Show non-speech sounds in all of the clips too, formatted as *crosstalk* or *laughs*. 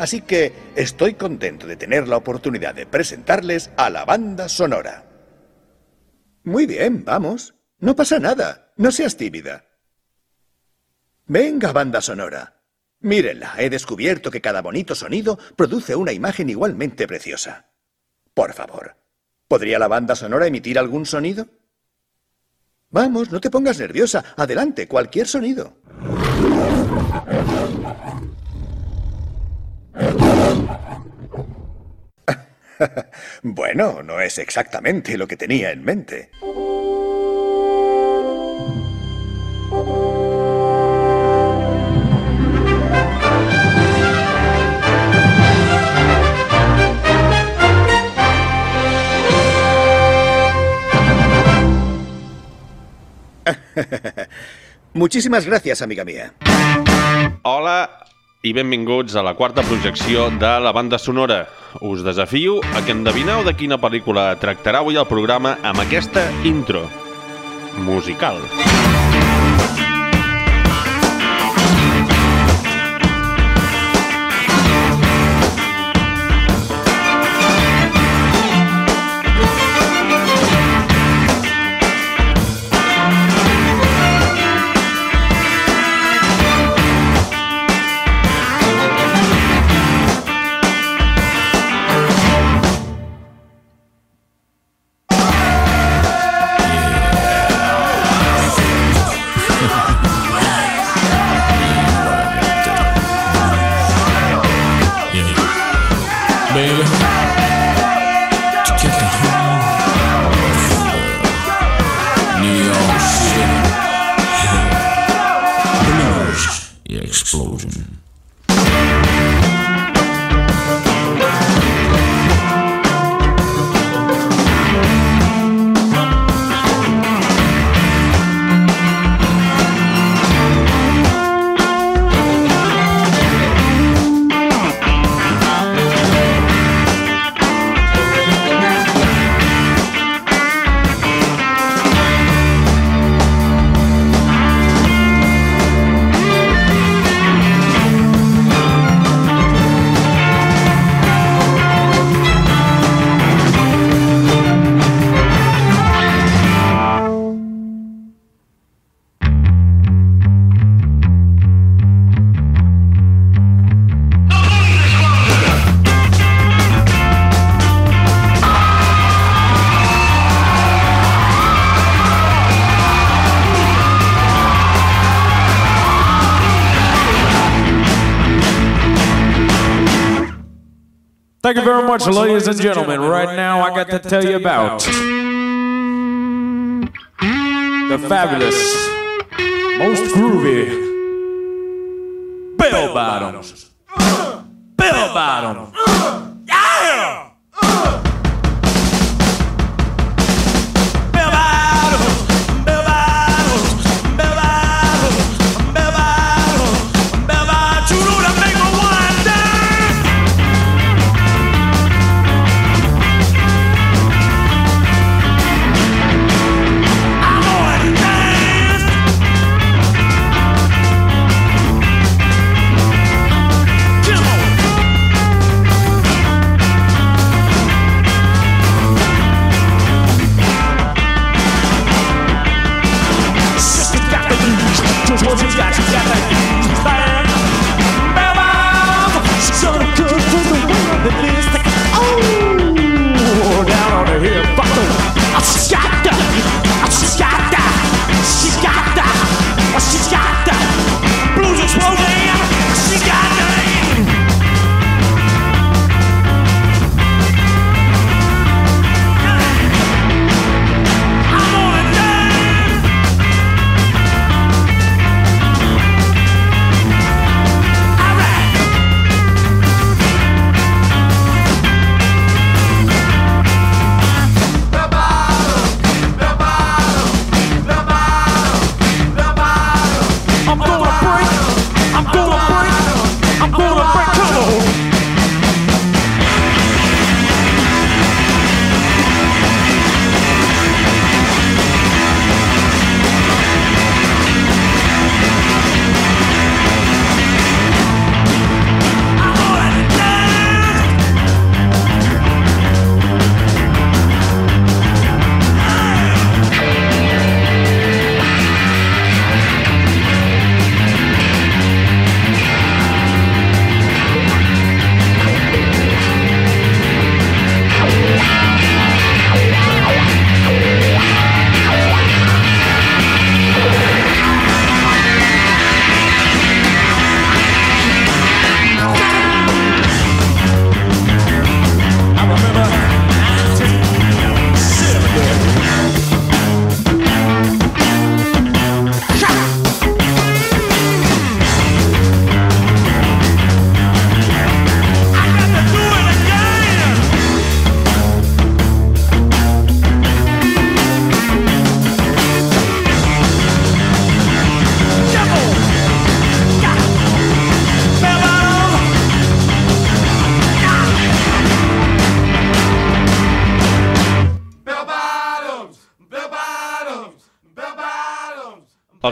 Así que estoy contento de tener la oportunidad de presentarles a la banda sonora. Muy bien, vamos. No pasa nada. No seas tímida. Venga, banda sonora. Mírenla, he descubierto que cada bonito sonido produce una imagen igualmente preciosa. Por favor, ¿podría la banda sonora emitir algún sonido? Vamos, no te pongas nerviosa. Adelante, cualquier sonido. *laughs* bueno, no es exactamente lo que tenía en mente. *laughs* Muchísimas gracias, amiga mía. Hola i benvinguts a la quarta projecció de la banda sonora. Us desafio a que endevineu de quina pel·lícula tractarà avui el programa amb aquesta intro musical. baby. Much, ladies and gentlemen. Right now, I got to tell you about the fabulous, most groovy bell bottoms. Bell bottoms.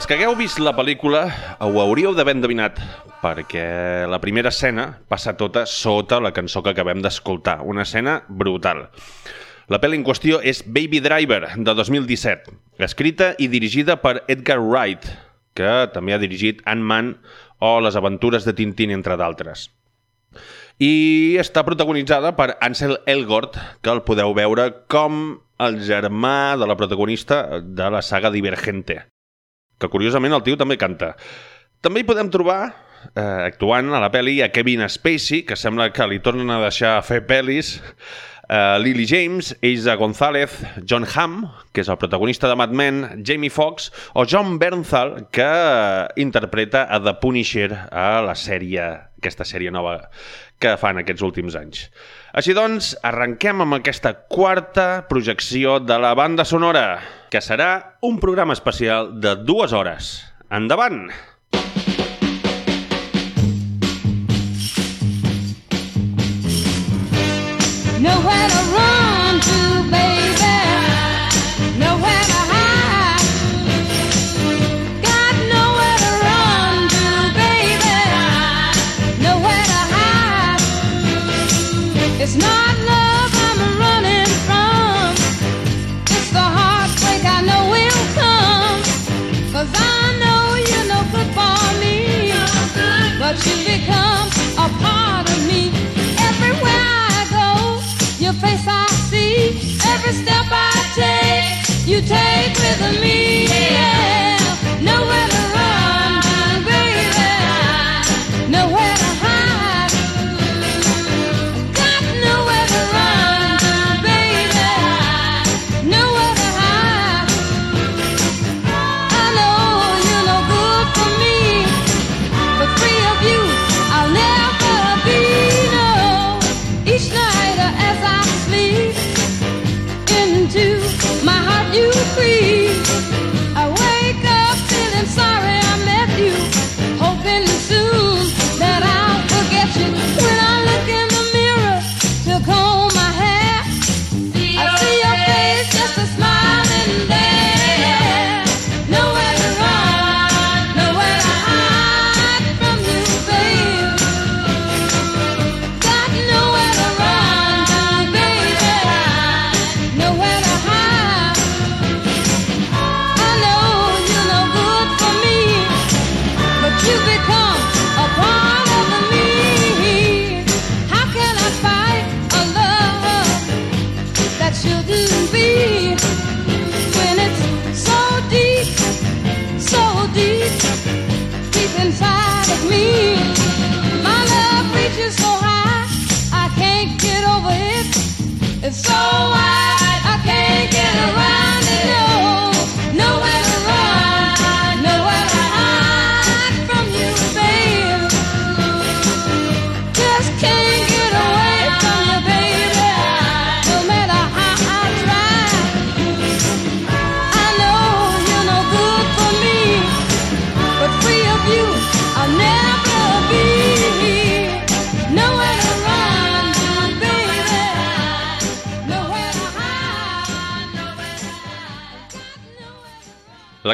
Que hagueu vist la pel·lícula ho hauríeu d'haver endevinat, perquè la primera escena passa tota sota la cançó que acabem d'escoltar, una escena brutal. La pel·li en qüestió és Baby Driver, de 2017, escrita i dirigida per Edgar Wright, que també ha dirigit Ant-Man o Les aventures de Tintín, entre d'altres. I està protagonitzada per Ansel Elgort, que el podeu veure com el germà de la protagonista de la saga Divergente que curiosament el tio també canta. També hi podem trobar, eh, actuant a la pel·li, a Kevin Spacey, que sembla que li tornen a deixar fer pel·lis, eh, Lily James, Isa González, John Hamm, que és el protagonista de Mad Men, Jamie Foxx, o John Bernthal, que eh, interpreta a The Punisher a la sèrie, aquesta sèrie nova que fan aquests últims anys. Així doncs, arrenquem amb aquesta quarta projecció de la banda sonora, que serà un programa especial de dues hores. Endavant! Nowhere to run Every step I take, you take with me. Yeah. Nowhere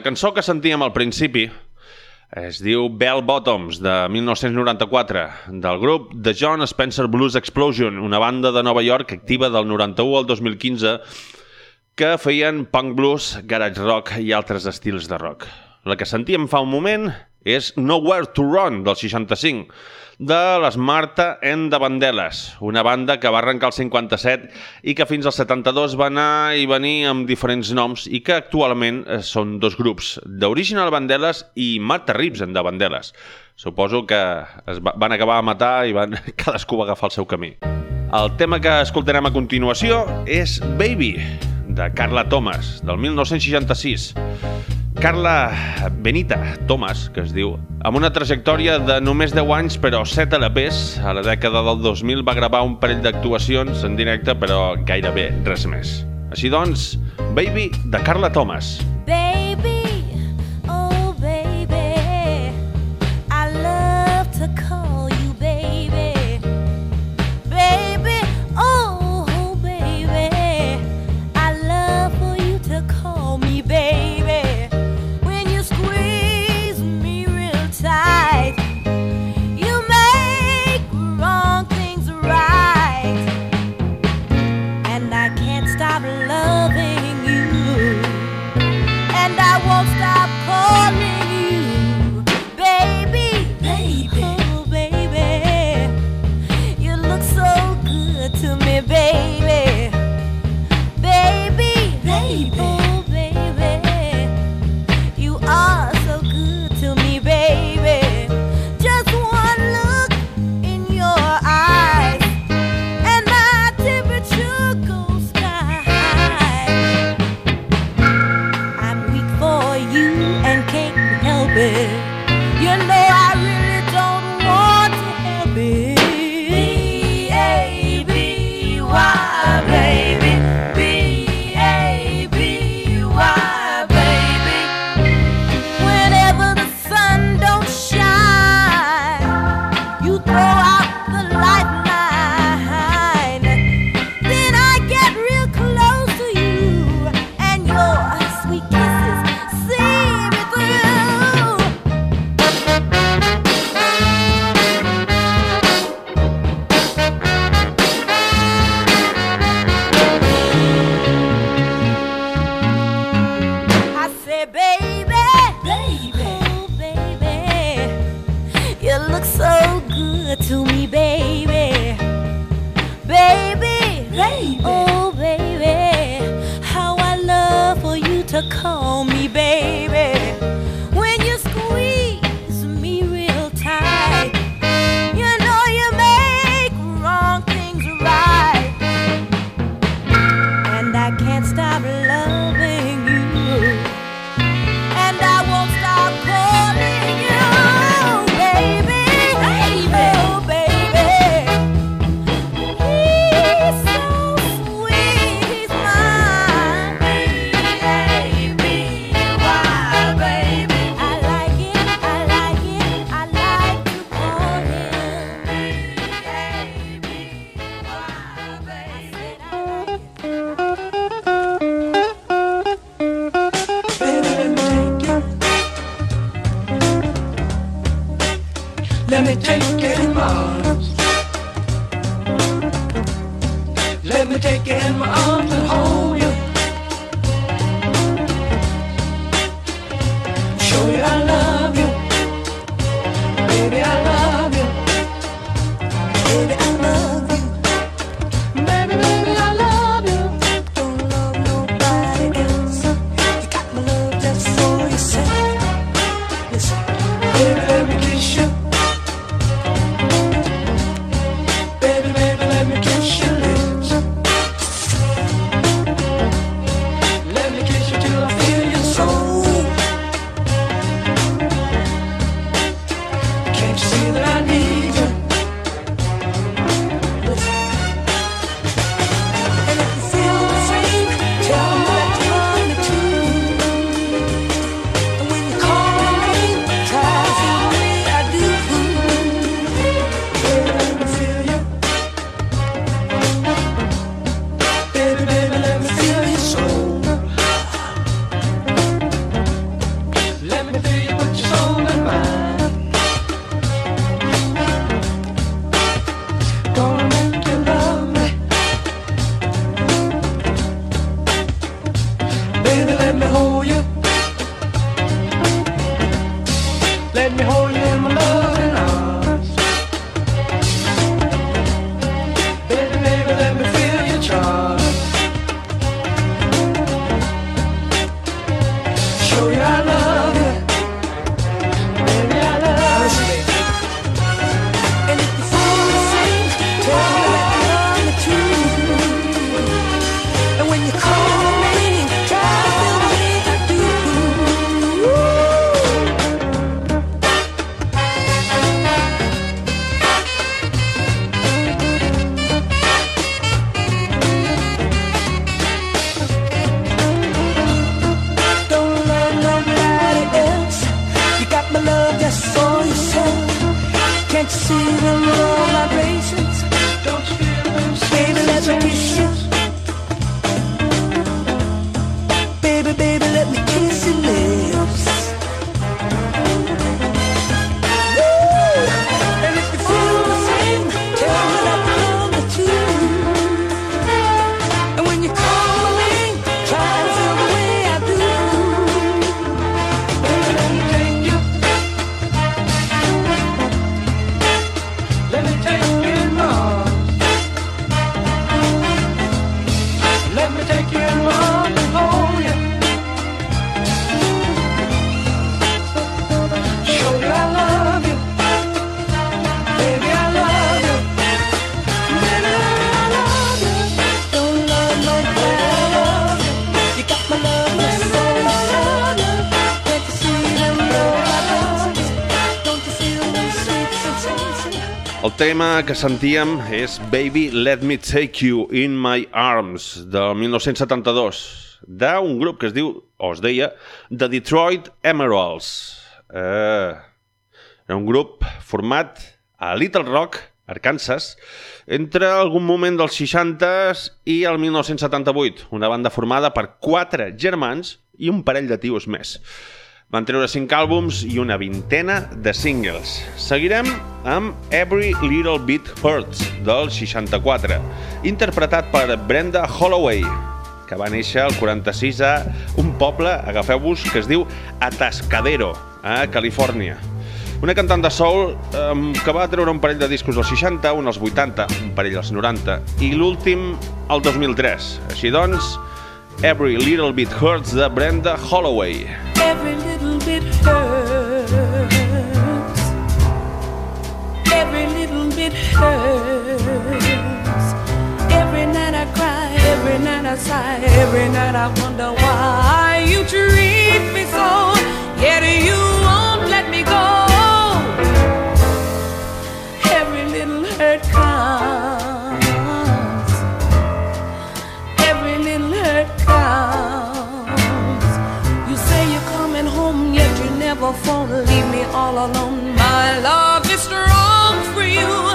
cançó que sentíem al principi es diu Bell Bottoms, de 1994, del grup The John Spencer Blues Explosion, una banda de Nova York activa del 91 al 2015 que feien punk blues, garage rock i altres estils de rock. La que sentíem fa un moment és Nowhere to Run, del 65, de les Marta and the Vandellas, una banda que va arrencar el 57 i que fins al 72 va anar i venir amb diferents noms i que actualment eh, són dos grups, d'Original Vandellas i Marta Reeves and the Vandellas. Suposo que es va, van acabar a matar i van, *laughs* cadascú va agafar el seu camí. El tema que escoltarem a continuació és Baby, de Carla Thomas, del 1966. Carla Benita Thomas, que es diu, amb una trajectòria de només 10 anys però 7 LPs, a la dècada del 2000 va gravar un parell d'actuacions en directe però gairebé res més. Així doncs, Baby, de Carla Thomas. Baby, tema que sentíem és Baby Let Me Take You In My Arms, del 1972, d'un grup que es diu, o es deia, The Detroit Emeralds. Eh, era un grup format a Little Rock, Arkansas, entre algun moment dels 60s i el 1978, una banda formada per quatre germans i un parell de tios més. Van treure cinc àlbums i una vintena de singles. Seguirem amb Every Little Bit Hurts, del 64, interpretat per Brenda Holloway, que va néixer al 46 a un poble, agafeu-vos, que es diu Atascadero, a Califòrnia. Una cantant de soul eh, que va treure un parell de discos als 60, un als 80, un parell als 90 i l'últim al 2003. Així doncs, Every Little Bit Hurts de Brenda Holloway. Every bit hurts. Every little bit hurts. Every night I cry, every night I sigh, every night I wonder why you treat me so. Yet you never phone. Leave me all alone. My love is strong for you.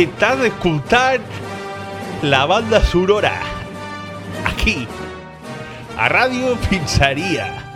Estàs escoltant la banda sonora. aquí, a Ràdio Pizzeria.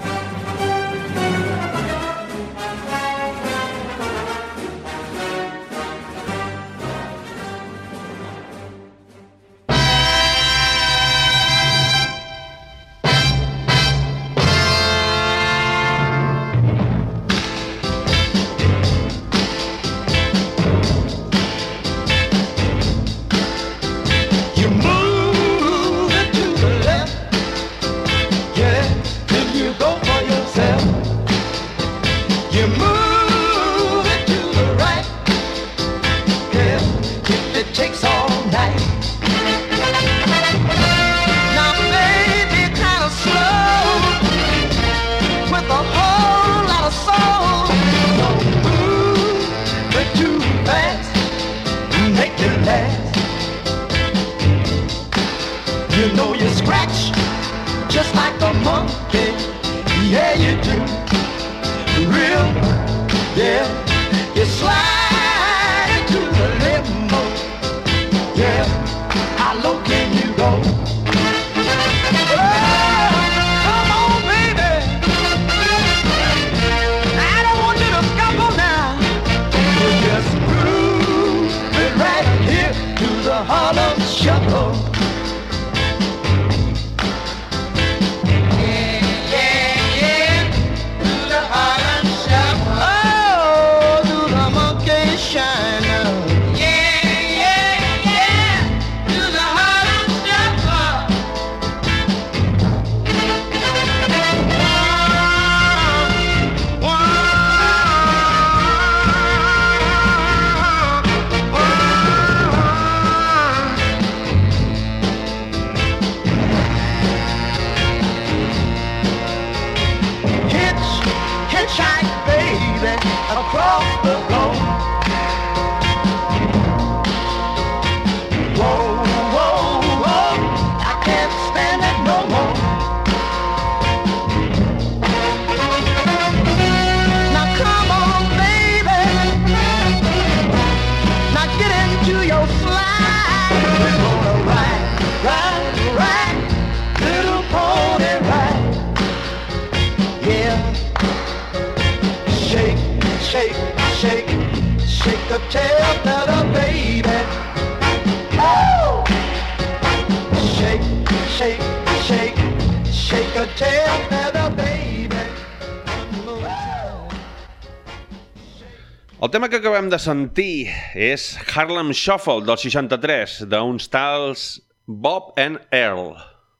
El tema que acabem de sentir és Harlem Shuffle del 63, d'uns tals Bob and Earl,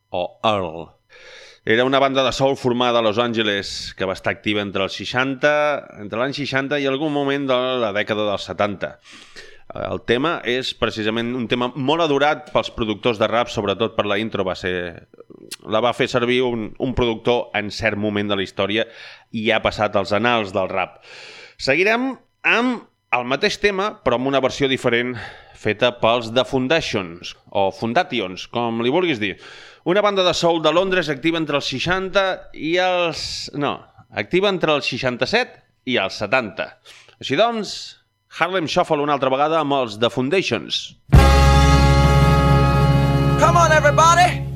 o Earl. Era una banda de soul formada a Los Angeles que va estar activa entre els 60, entre l'any 60 i algun moment de la dècada dels 70. El tema és precisament un tema molt adorat pels productors de rap, sobretot per la intro, va ser... la va fer servir un, un productor en cert moment de la història i ha passat als anals del rap. Seguirem amb el mateix tema, però amb una versió diferent feta pels The Foundations, o Fundations, com li vulguis dir. Una banda de soul de Londres activa entre els 60 i els... No, activa entre els 67 i els 70. Així doncs, Harlem Shuffle una altra vegada amb els The Foundations. Come on, everybody.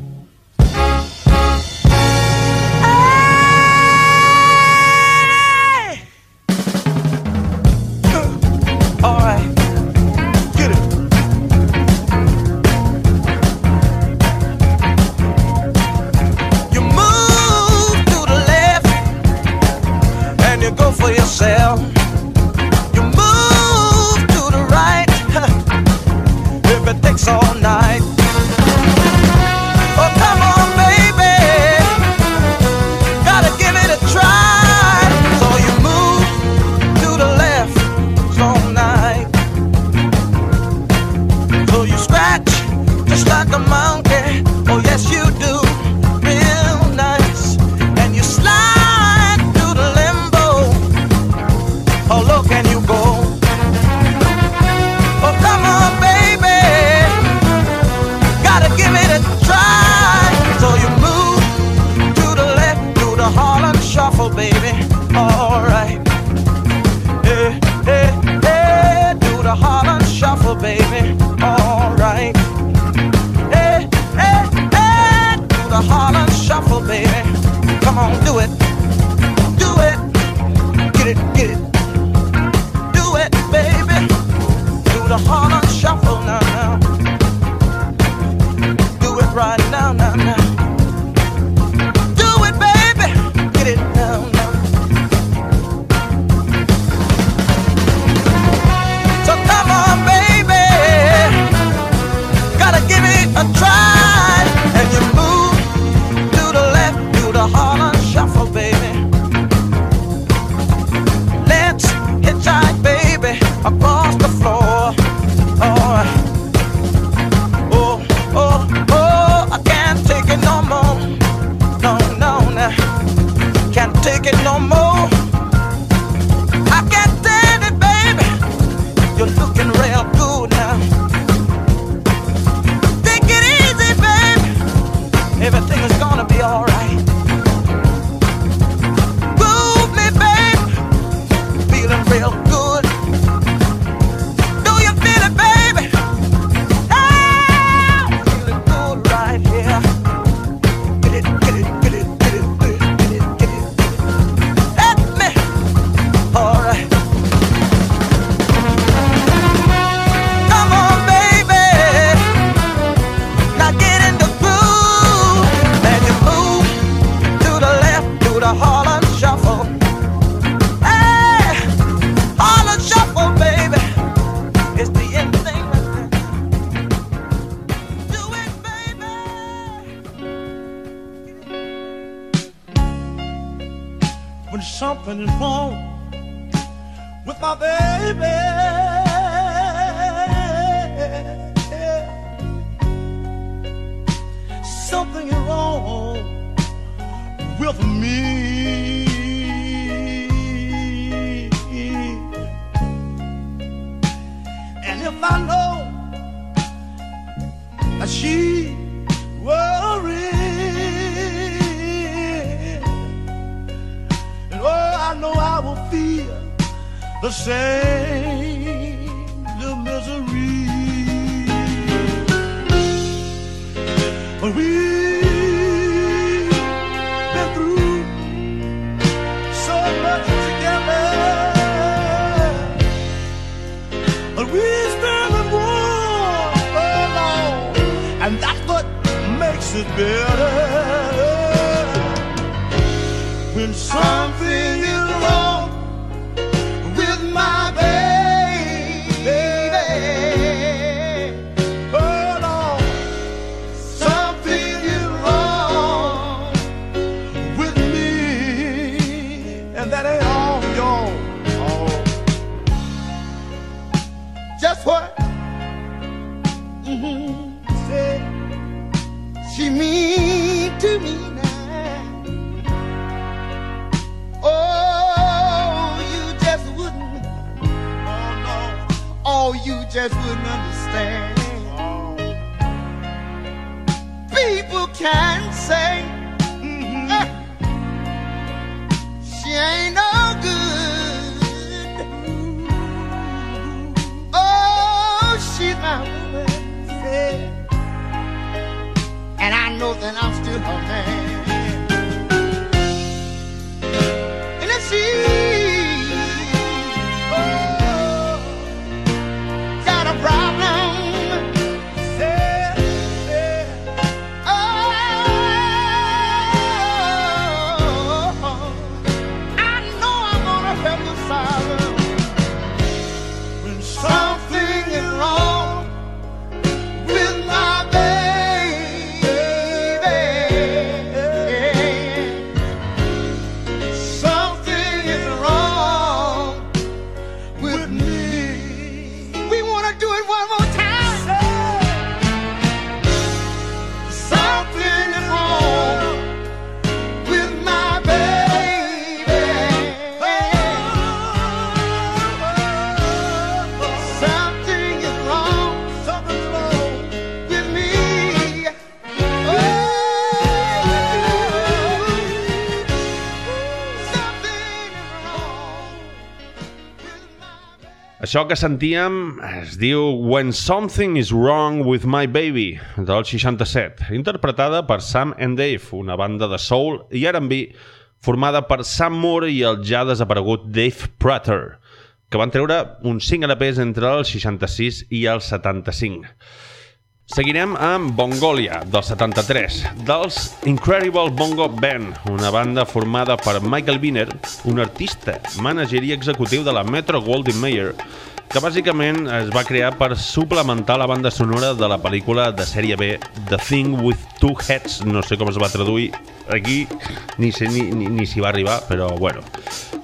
Això que sentíem es diu When Something Is Wrong With My Baby, del 67, interpretada per Sam and Dave, una banda de soul i R&B formada per Sam Moore i el ja desaparegut Dave Prater, que van treure uns 5 LPs entre el 66 i el 75. Seguirem amb Bongolia, del 73, dels Incredible Bongo Band, una banda formada per Michael Wiener, un artista, mànager i executiu de la Metro Goldwyn Mayer, que bàsicament es va crear per suplementar la banda sonora de la pel·lícula de sèrie B The Thing with Two Heads, no sé com es va traduir aquí, ni sé ni, ni, ni va arribar, però bueno,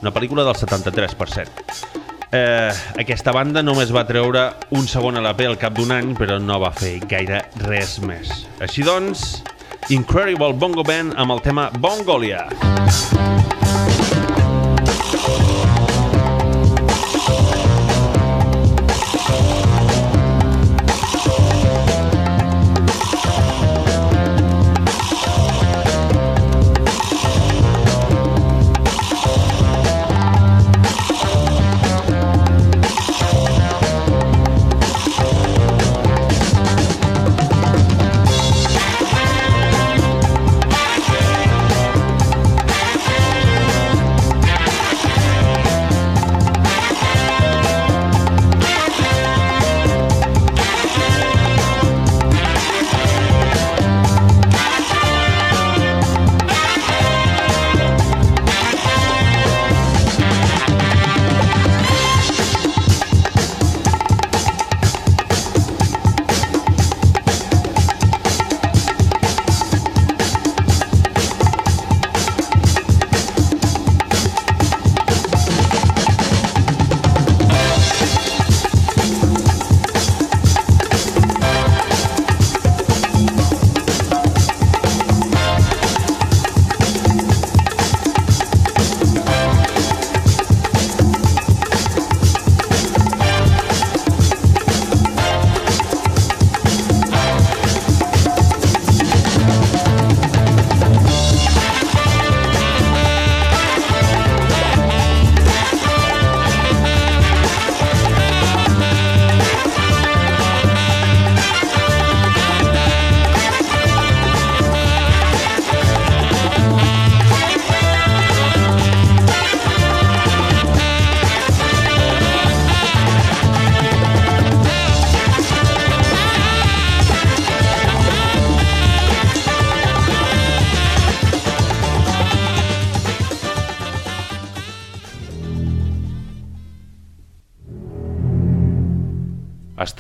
una pel·lícula del 73, per cert. Eh, aquesta banda només va treure un segon LP al cap d'un any, però no va fer gaire res més. Així doncs, Incredible Bongo Band amb el tema Bongolia.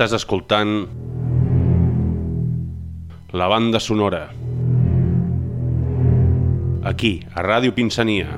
Estàs escoltant la banda sonora. Aquí, a Ràdio Pinsania.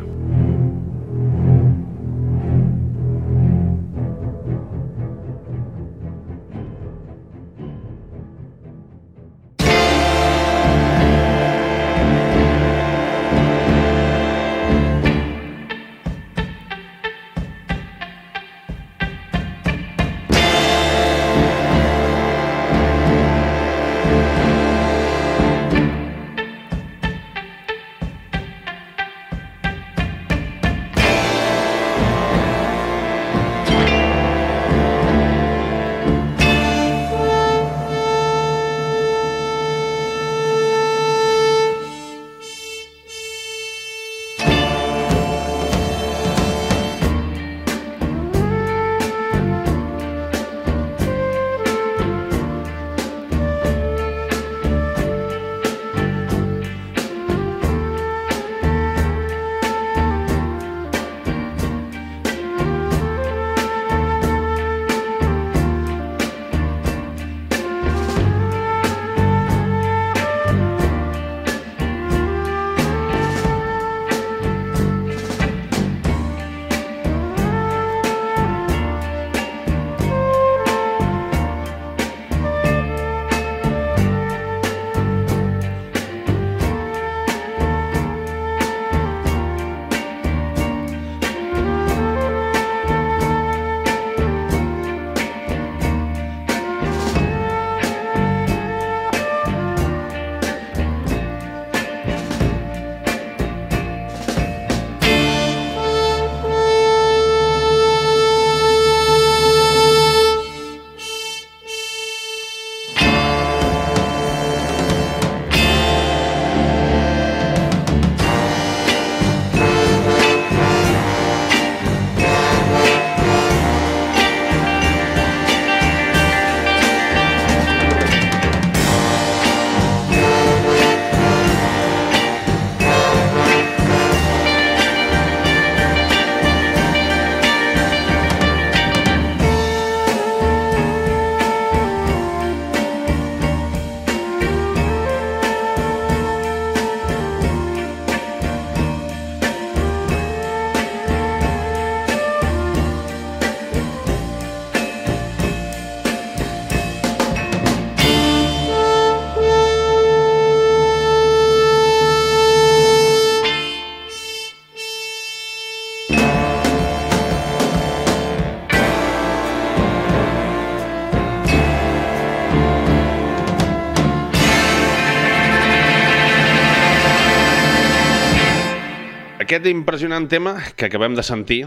Aquest impressionant tema que acabem de sentir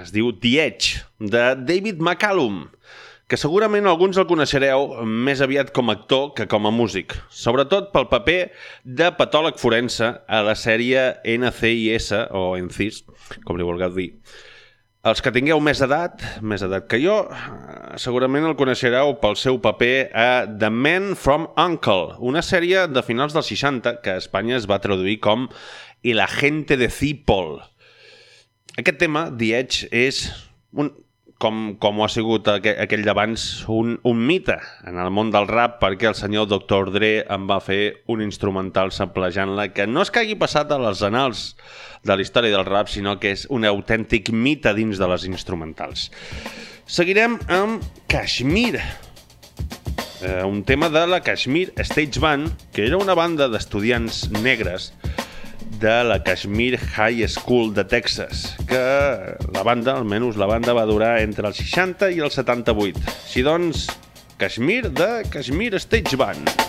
es diu The Edge, de David McCallum, que segurament alguns el coneixereu més aviat com a actor que com a músic, sobretot pel paper de patòleg forense a la sèrie NCIS, o NCIS, com li vulgueu dir. Els que tingueu més edat, més edat que jo, segurament el coneixereu pel seu paper a The Man from Uncle, una sèrie de finals dels 60 que a Espanya es va traduir com El agente de Cipoll. Aquest tema, The Edge, és un, com, com ho ha sigut aquell, aquell d'abans, un, un mite en el món del rap perquè el senyor Dr. Dre em va fer un instrumental samplejant-la que no és que hagi passat a les anals de la història del rap, sinó que és un autèntic mite dins de les instrumentals. Seguirem amb Kashmir, eh, un tema de la Kashmir Stage Band, que era una banda d'estudiants negres de la Kashmir High School de Texas, que la banda, almenys la banda, va durar entre els 60 i els 78. Així doncs, Kashmir de Kashmir Stage Band.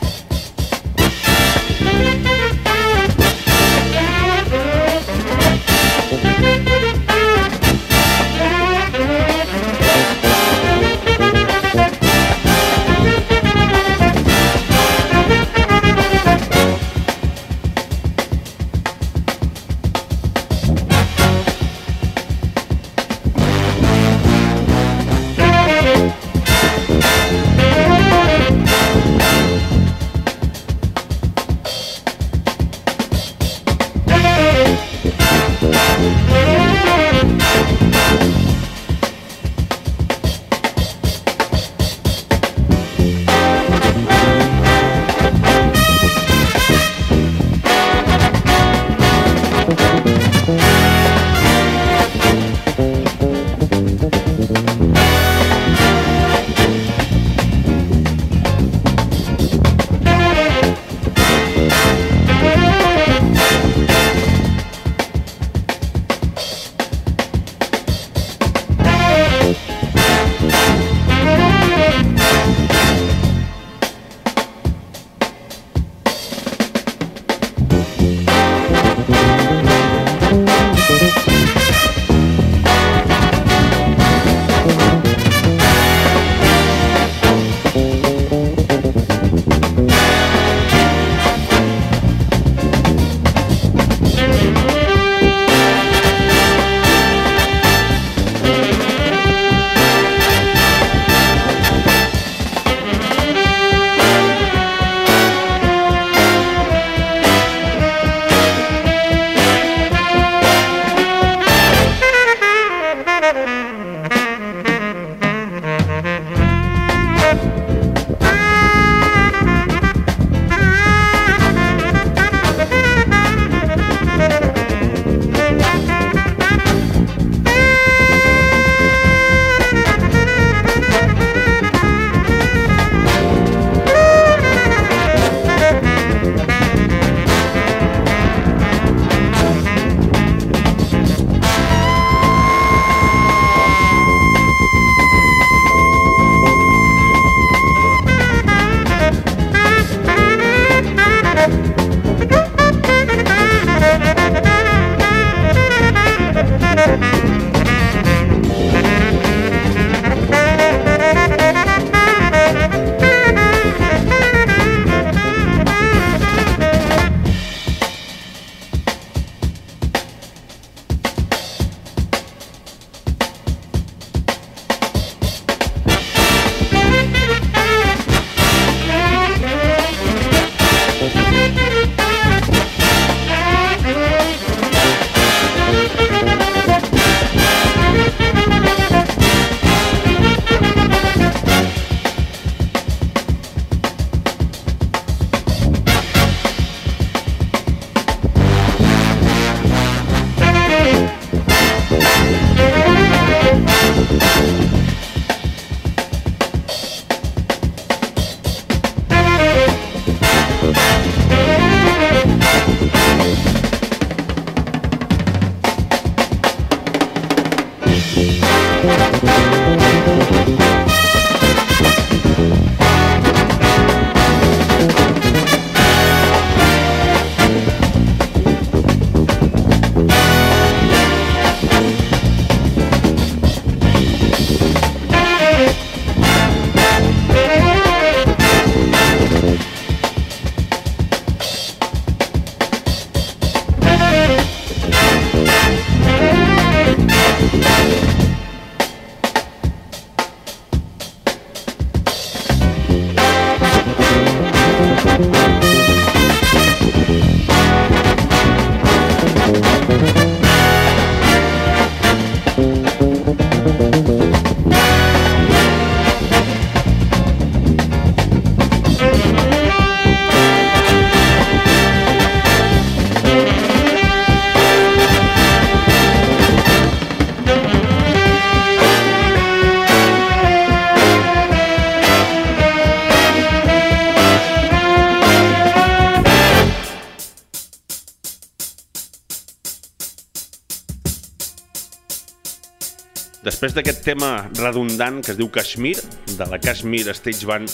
Després d'aquest tema redundant que es diu Kashmir, de la Kashmir Stage Band,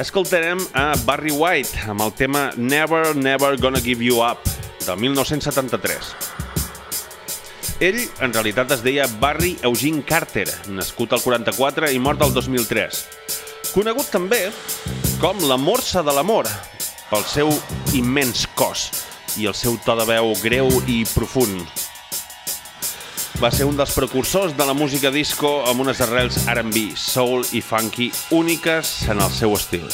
escoltarem a Barry White amb el tema Never, Never Gonna Give You Up, de 1973. Ell, en realitat, es deia Barry Eugene Carter, nascut al 44 i mort al 2003. Conegut també com la morsa de l'amor, pel seu immens cos i el seu to de veu greu i profund va ser un dels precursors de la música disco amb unes arrels R&B, soul i funky úniques en el seu estil.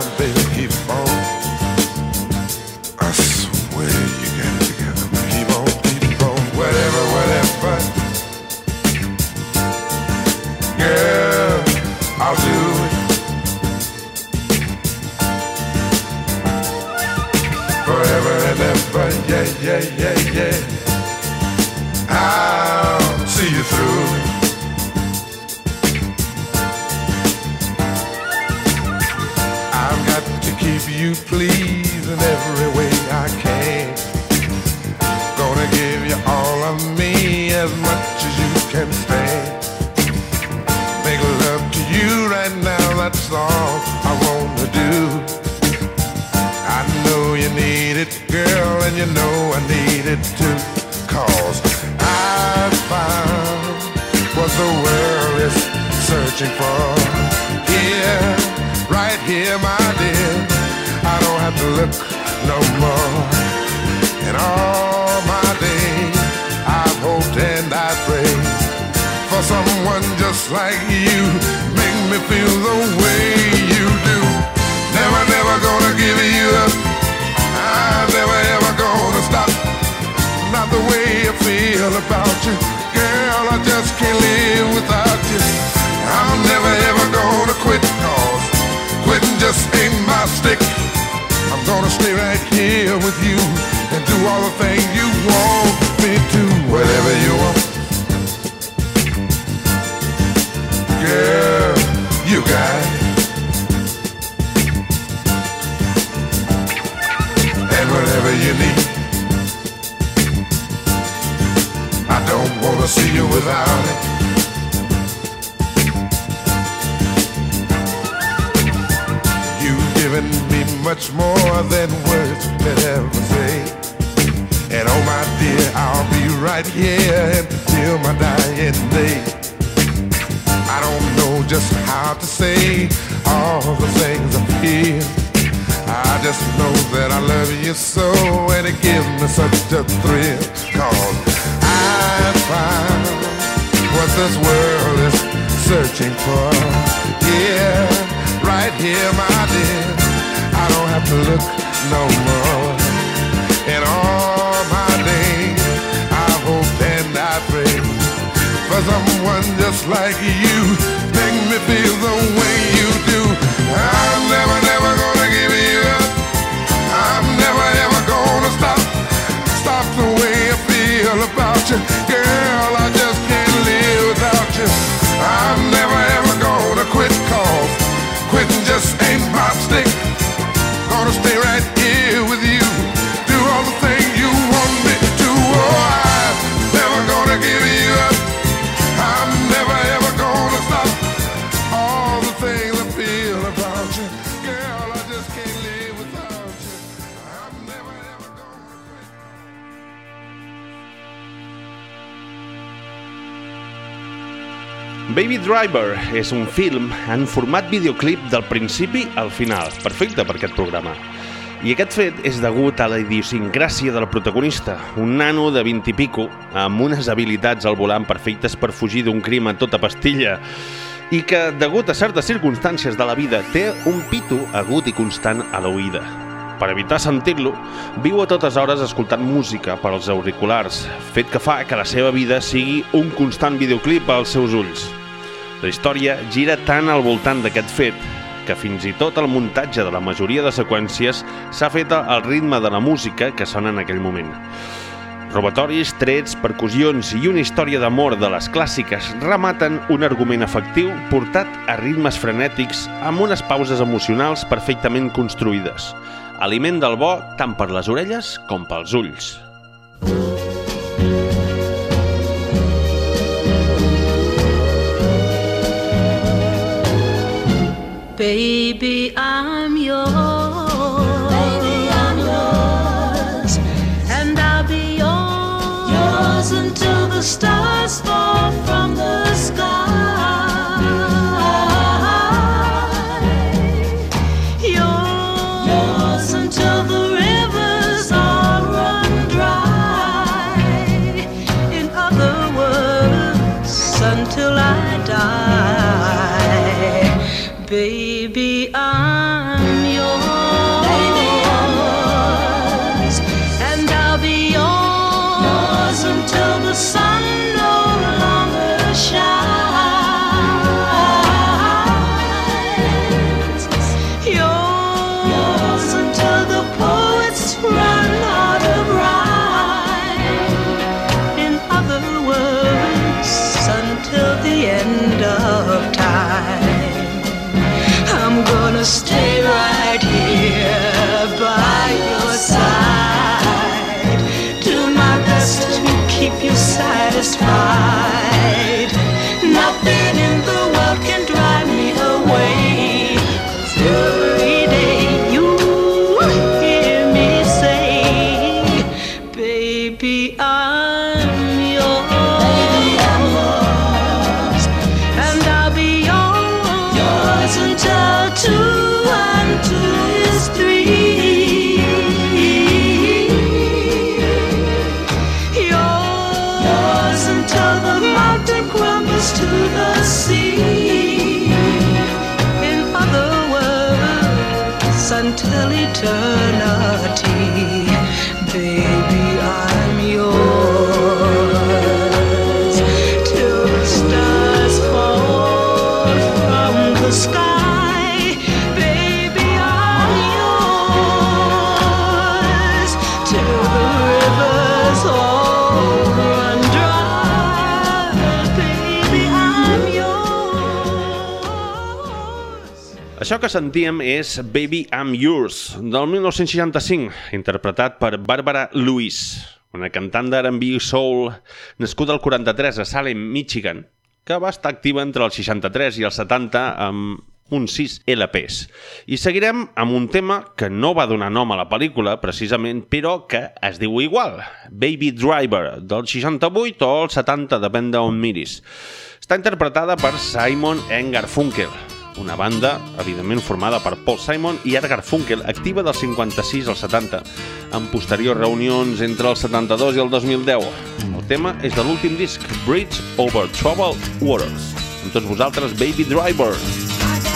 something Baby Driver és un film en format videoclip del principi al final, perfecte per aquest programa. I aquest fet és degut a la idiosincràcia de la protagonista, un nano de 20 i pico, amb unes habilitats al volant perfectes per fugir d'un crim a tota pastilla, i que, degut a certes circumstàncies de la vida, té un pito agut i constant a l'oïda. Per evitar sentir-lo, viu a totes hores escoltant música per als auriculars, fet que fa que la seva vida sigui un constant videoclip als seus ulls. La història gira tant al voltant d'aquest fet que fins i tot el muntatge de la majoria de seqüències s'ha fet al ritme de la música que sona en aquell moment. Robatoris, trets, percussions i una història d'amor de les clàssiques rematen un argument efectiu portat a ritmes frenètics amb unes pauses emocionals perfectament construïdes. Aliment del bo tant per les orelles com pels ulls. Baby, I'm yours. Baby, Això que sentíem és Baby I'm Yours, del 1965, interpretat per Barbara Lewis, una cantant d'R&B soul nascuda al 43 a Salem, Michigan, que va estar activa entre els 63 i els 70 amb uns 6 LPs. I seguirem amb un tema que no va donar nom a la pel·lícula, precisament, però que es diu igual, Baby Driver, del 68 o el 70, depèn d'on miris. Està interpretada per Simon Garfunkel, una banda, evidentment, formada per Paul Simon i Art Garfunkel, activa del 56 al 70, amb posteriors reunions entre el 72 i el 2010. El tema és de l'últim disc, Bridge Over Troubled Waters. Amb tots vosaltres, Baby Driver. My daddy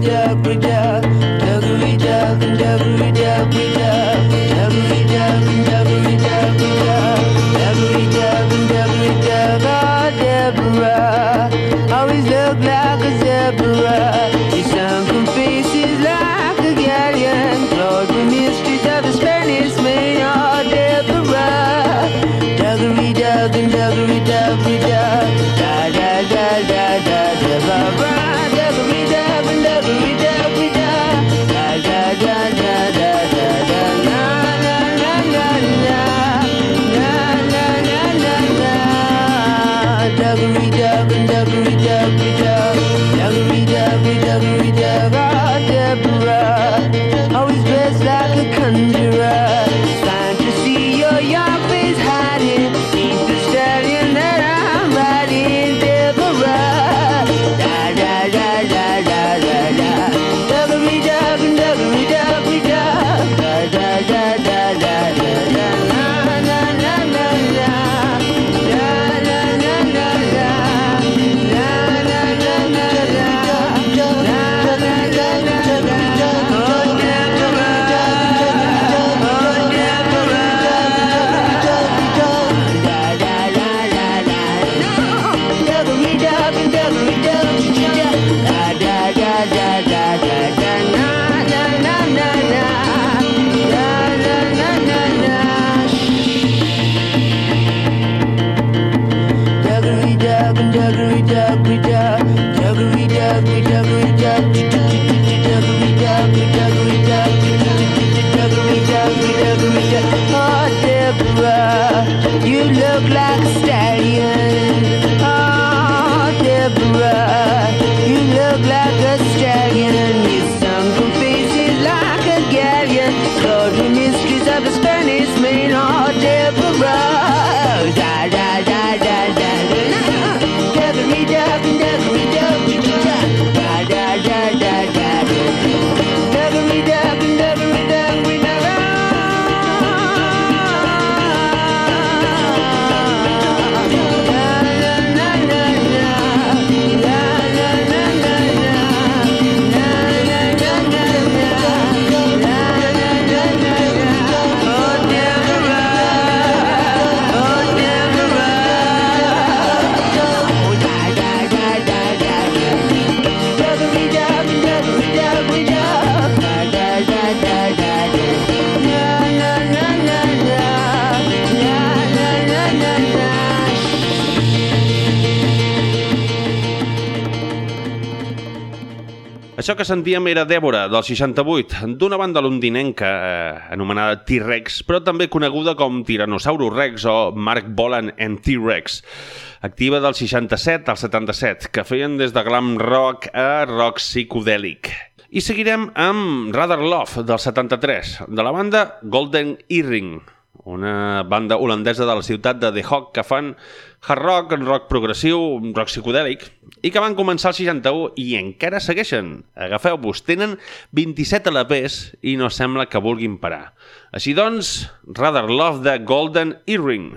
Yeah. Això que sentíem era Dèbora, del 68, d'una banda londinenca eh, anomenada T-Rex, però també coneguda com Tyrannosaurus Rex o Mark Bolan and T-Rex activa del 67 al 77, que feien des de glam rock a rock psicodèlic. I seguirem amb Radar Love, del 73, de la banda Golden Earring, una banda holandesa de la ciutat de The Hawk que fan hard rock, rock progressiu, rock psicodèlic, i que van començar el 61 i encara segueixen. Agafeu-vos, tenen 27 a la pes i no sembla que vulguin parar. Així doncs, Radar Love de Golden Earring.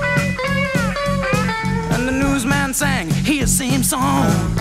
man sang his same song.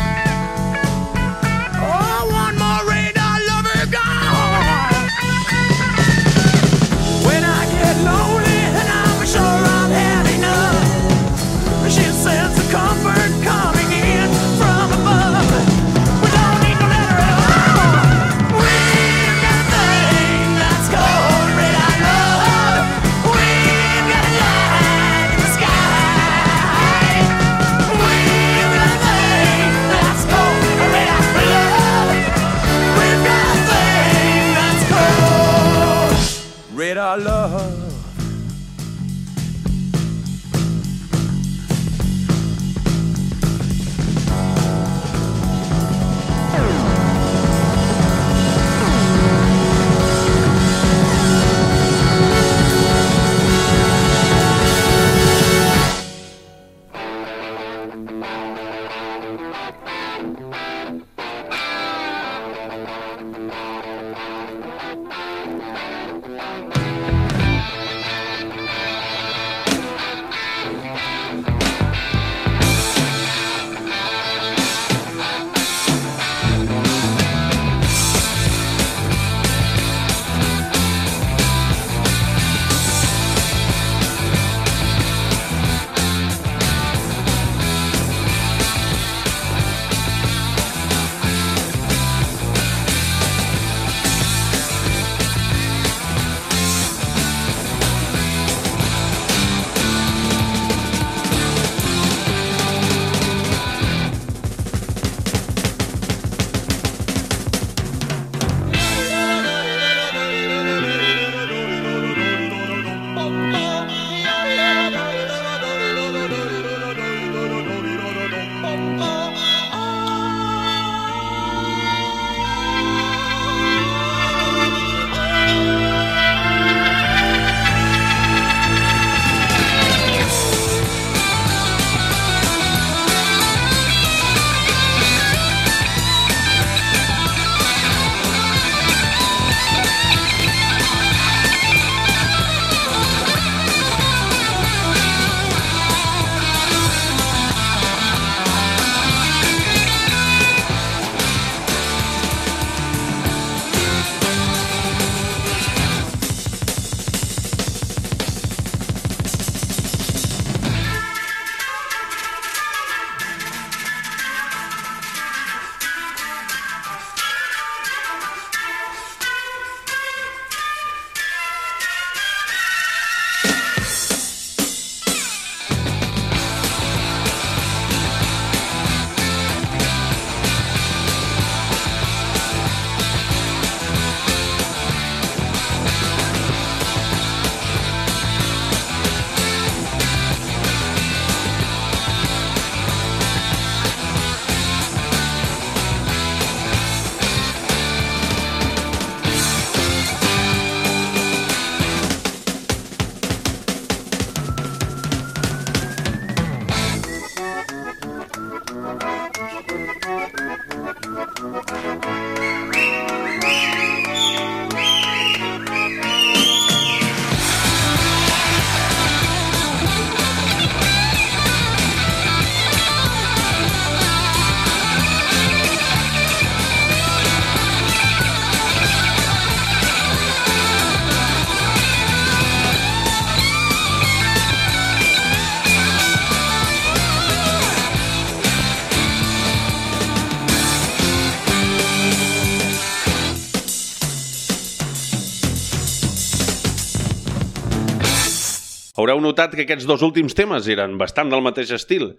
Haureu notat que aquests dos últims temes eren bastant del mateix estil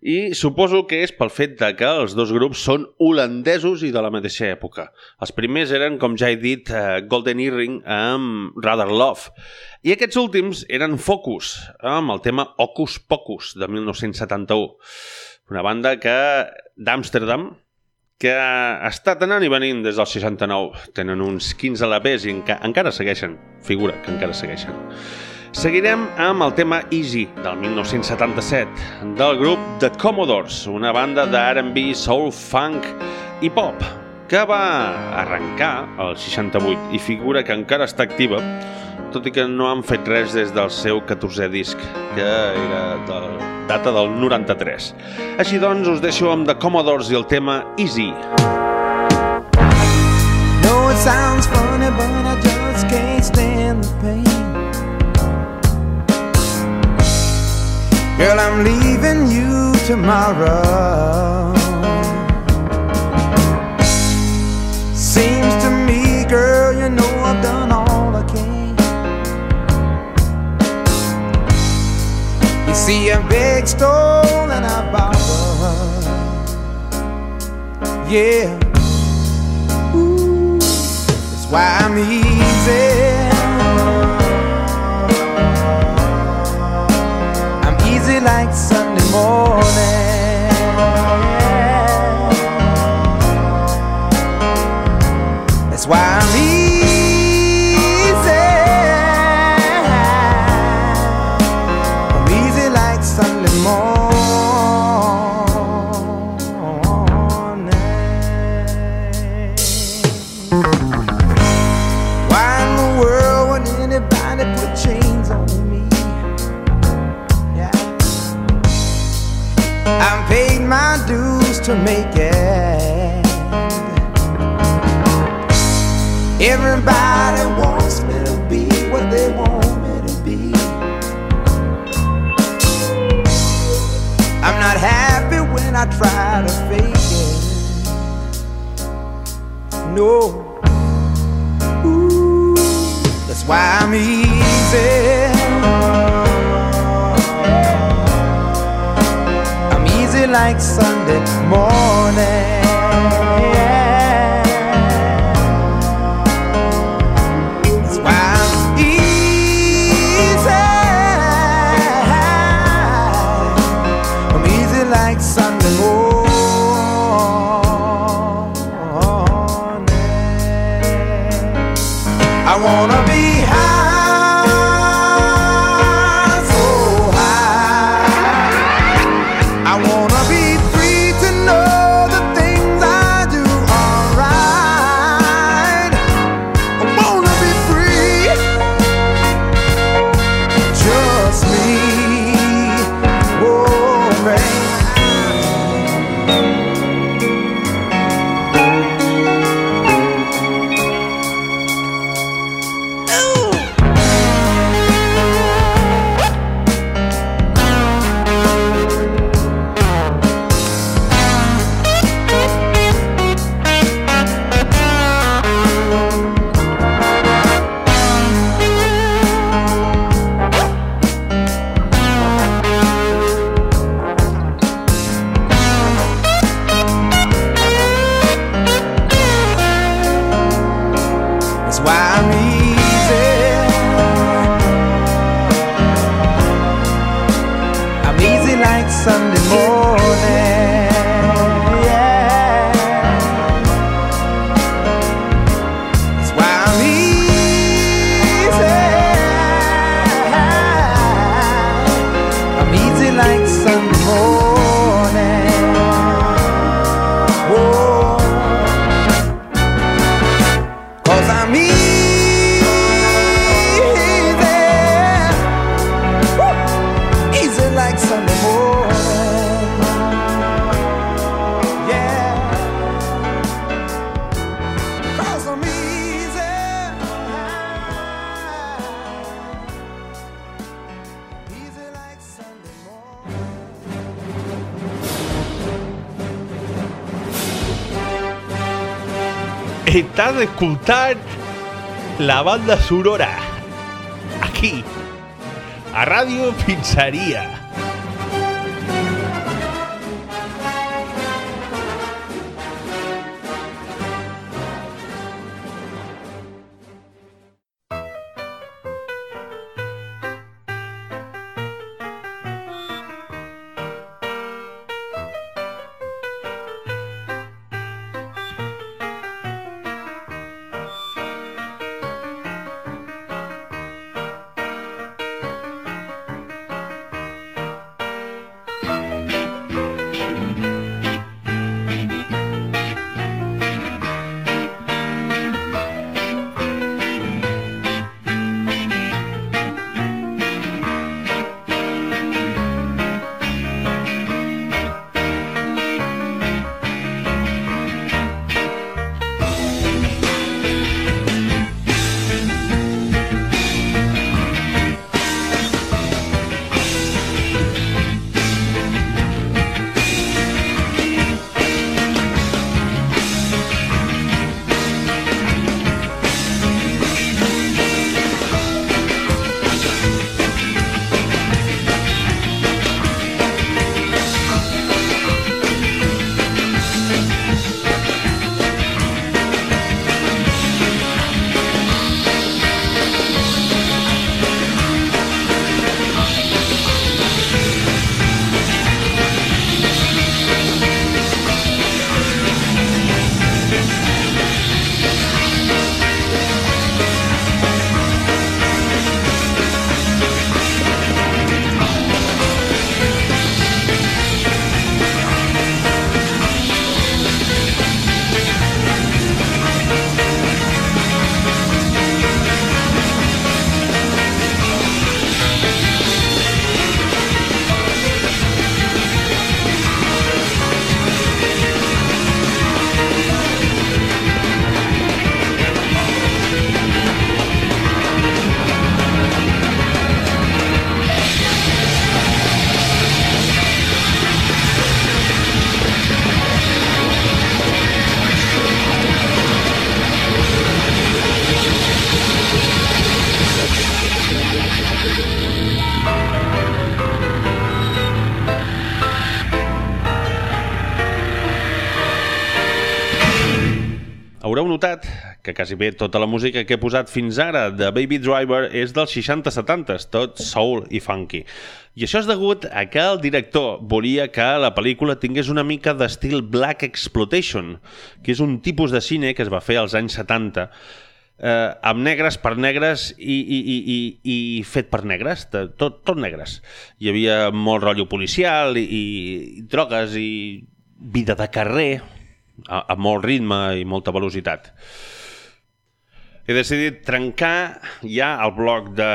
i suposo que és pel fet de que els dos grups són holandesos i de la mateixa època. Els primers eren, com ja he dit, eh, Golden Earring amb Rather Love i aquests últims eren Focus amb el tema Ocus Pocus de 1971. Una banda que d'Amsterdam que estat anant i venint des del 69. Tenen uns 15 LPs i enca encara segueixen. Figura que encara segueixen. Seguirem amb el tema Easy, del 1977, del grup The Commodores, una banda de R&B, soul, funk i pop, que va arrencar el 68 i figura que encara està activa, tot i que no han fet res des del seu 14è disc, que era de data del 93. Així doncs, us deixo amb The Commodores i el tema Easy. know it sounds funny, but I just Girl, I'm leaving you tomorrow. Seems to me, girl, you know I've done all I can. You see, I beg, stole, and I borrowed. Yeah. Ooh, That's why I'm easy. Estás escoltant la banda sonora aquí a Ràdio Pizzeria. Quasi bé tota la música que he posat fins ara de Baby Driver és dels 60-70s, tot soul i funky. I això és degut a que el director volia que la pel·lícula tingués una mica d'estil Black Exploitation, que és un tipus de cine que es va fer als anys 70, eh, amb negres per negres i, i, i, i, i fet per negres, tot, tot negres. Hi havia molt rotllo policial i, i drogues i vida de carrer, a, a molt ritme i molta velocitat. He decidit trencar ja el bloc de,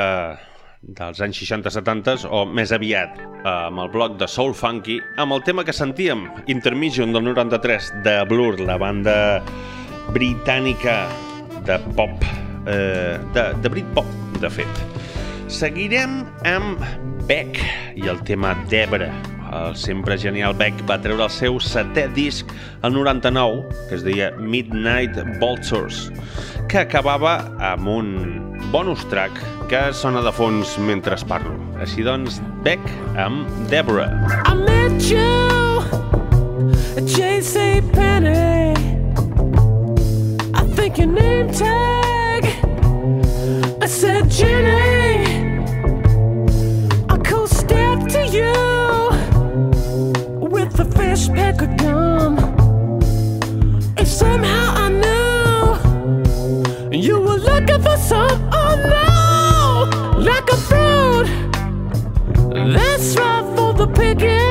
dels anys 60-70 o més aviat amb el bloc de Soul Funky amb el tema que sentíem, Intermission del 93 de Blur, la banda britànica de pop, eh, de, de Britpop, de fet. Seguirem amb Beck i el tema Debra. El sempre genial Beck va treure el seu setè disc al 99, que es deia Midnight Vultures, que acabava amb un bonus track que sona de fons mentre es parlo. Així doncs, Beck amb Debra. I met you at J.C. Penney. I think your name tag. I said Jenny. I co-step to you a fish peck of gum. And somehow I knew you were looking for some. Oh no, like a fruit. That's right for the picking.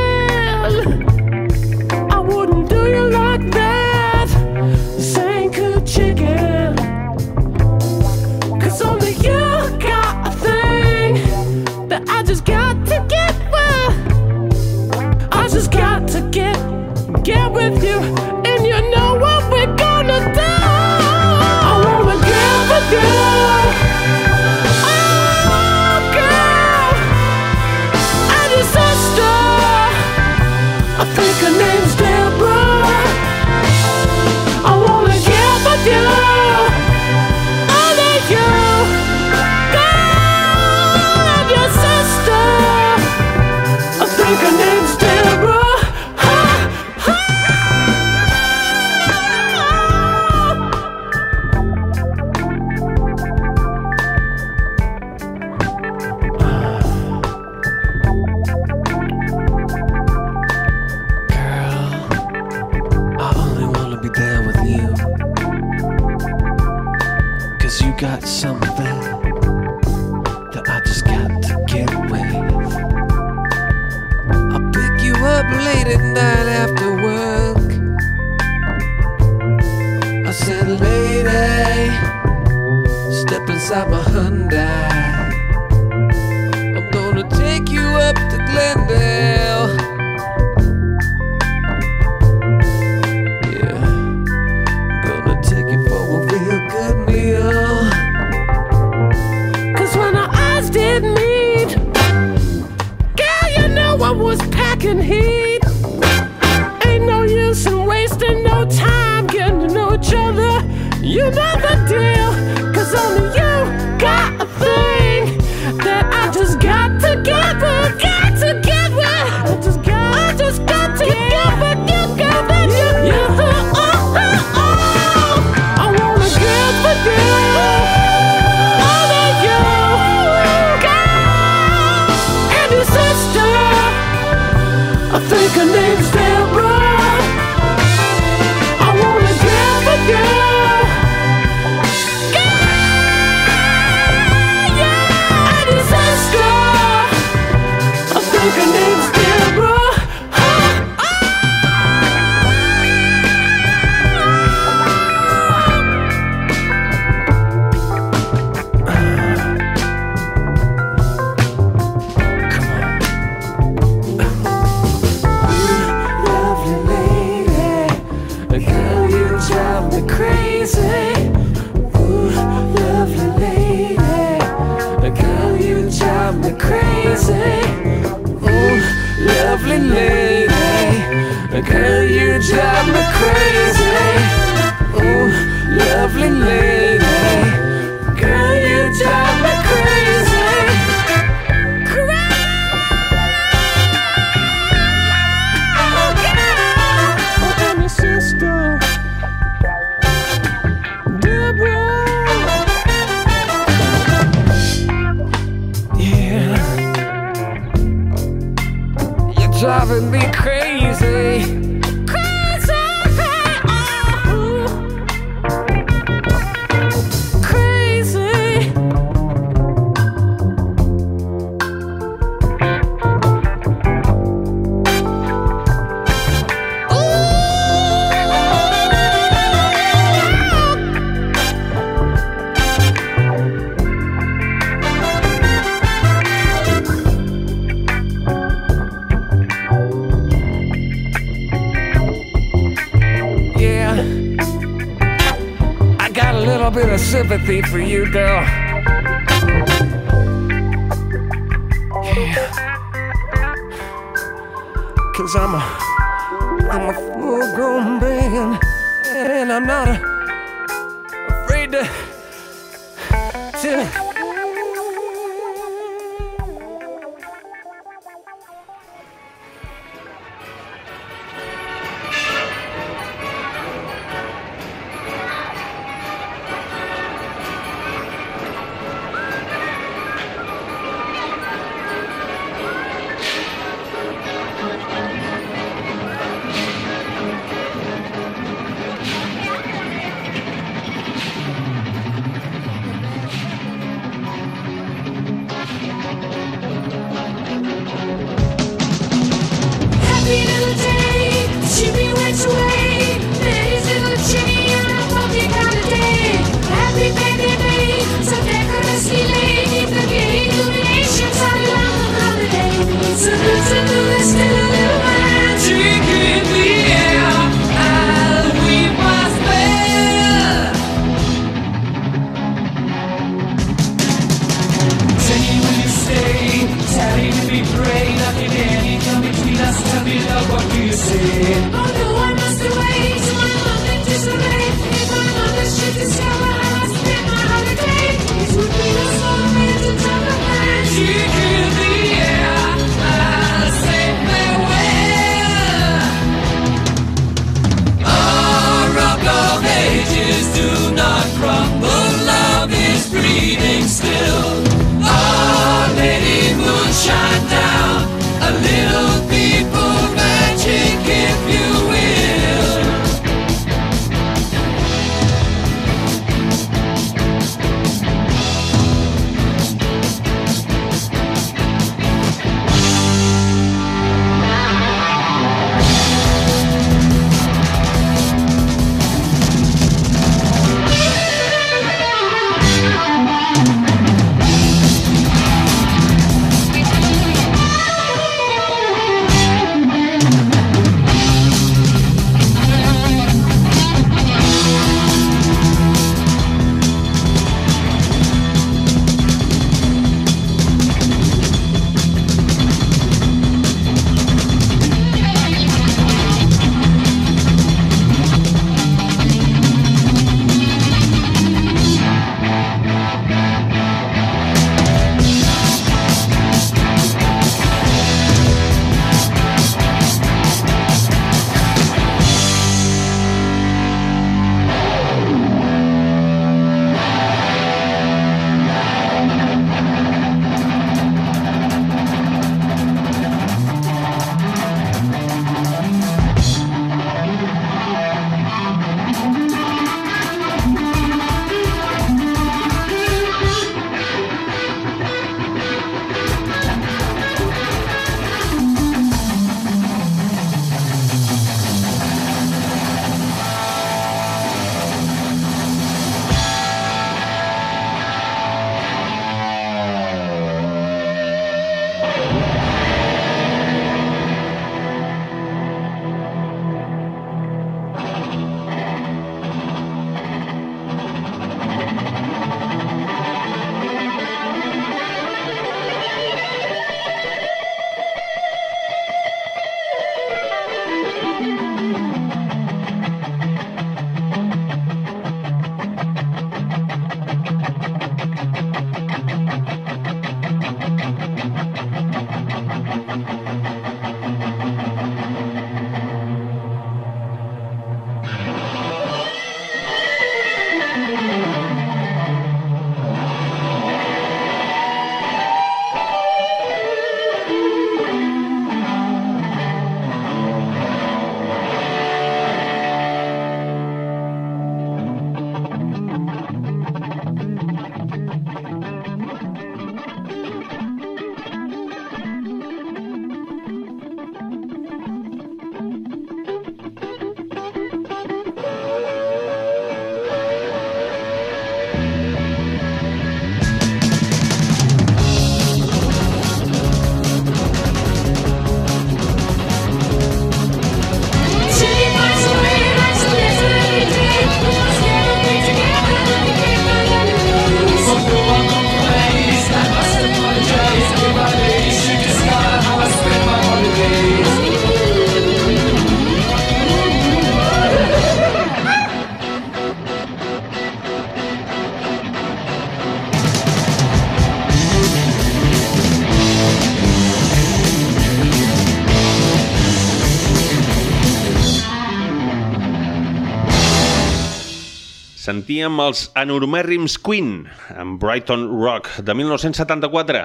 sentíem els enormèrrims Queen amb Brighton Rock de 1974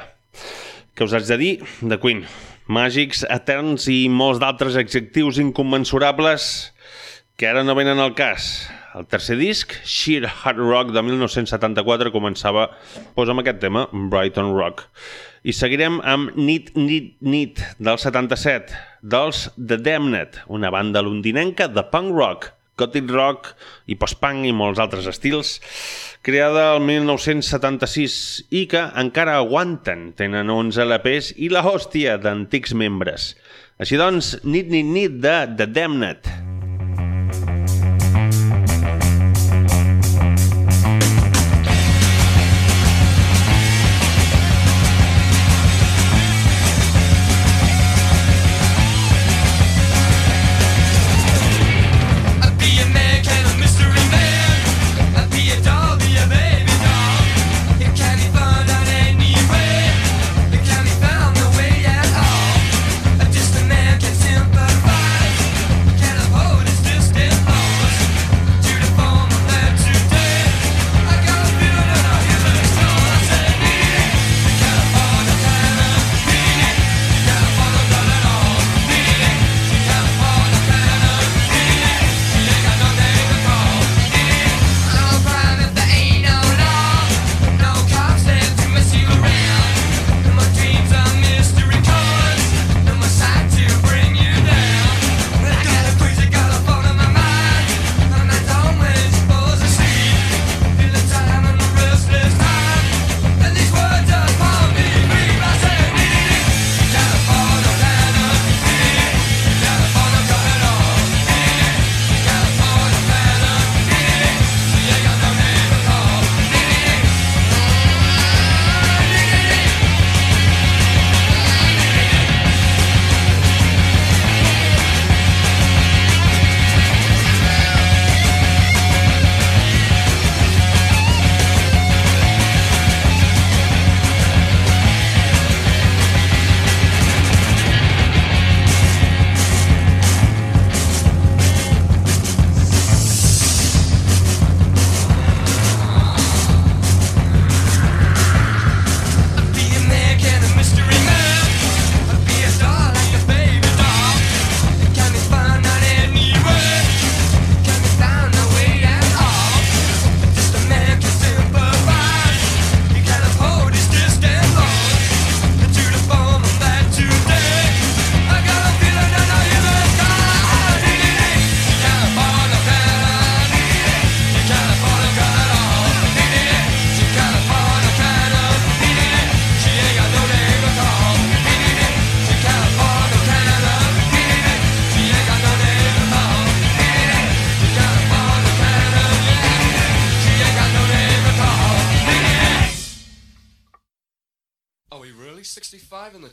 que us haig de dir? De Queen. Màgics, eterns i molts d'altres adjectius incommensurables que ara no venen al cas. El tercer disc, Sheer Hard Rock de 1974 començava pues, amb aquest tema, Brighton Rock. I seguirem amb Nit, Nit, Nit del 77 dels The Damned una banda londinenca de punk rock gothic rock i post-punk i molts altres estils, creada el 1976 i que encara aguanten, tenen 11 LPs i la hòstia d'antics membres. Així doncs, nit, nit, nit de The Damned.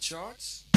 charts.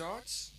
65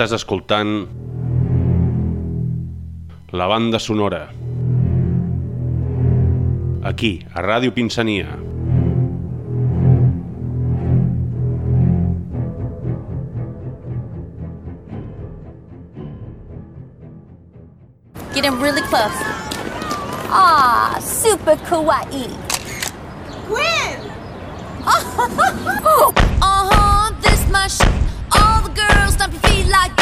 Estàs escoltant la banda sonora. Aquí, a Ràdio Pinsania. Getting really close. Ah, super kawaii. Gwen! *laughs* uh-huh, this my sh- girl, stomp your feet like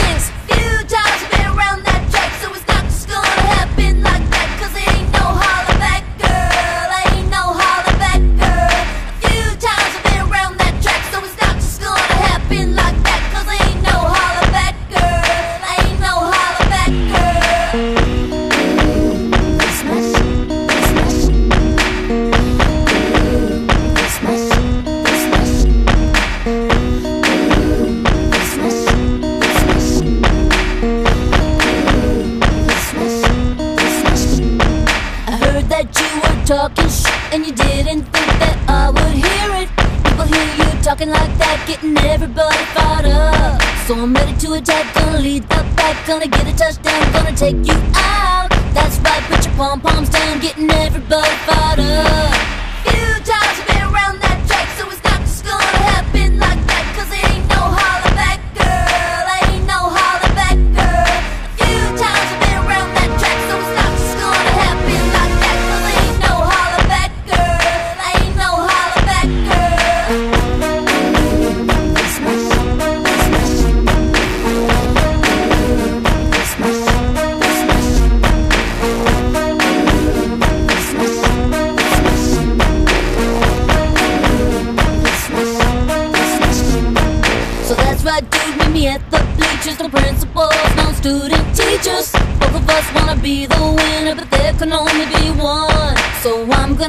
talking like that, getting everybody fired up. So I'm ready to attack, gonna lead the pack, gonna get a touchdown, gonna take you out. That's right, put your pom poms down, getting everybody fired up. Few times I've been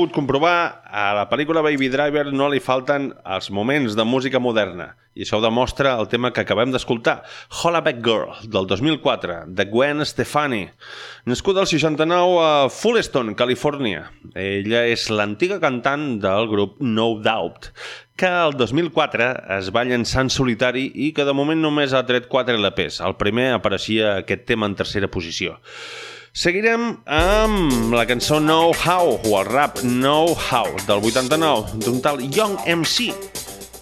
Pogut comprovar, a la pel·lícula Baby Driver no li falten els moments de música moderna. I això ho demostra el tema que acabem d'escoltar, Hollaback Girl, del 2004, de Gwen Stefani. Nascuda al 69 a Fulleston, Califòrnia. Ella és l'antiga cantant del grup No Doubt, que el 2004 es va llançar en solitari i que de moment només ha tret 4 LPs. El primer apareixia aquest tema en tercera posició. Seguirem amb la cançó Know How, o el rap Know How, del 89, d'un tal Young MC,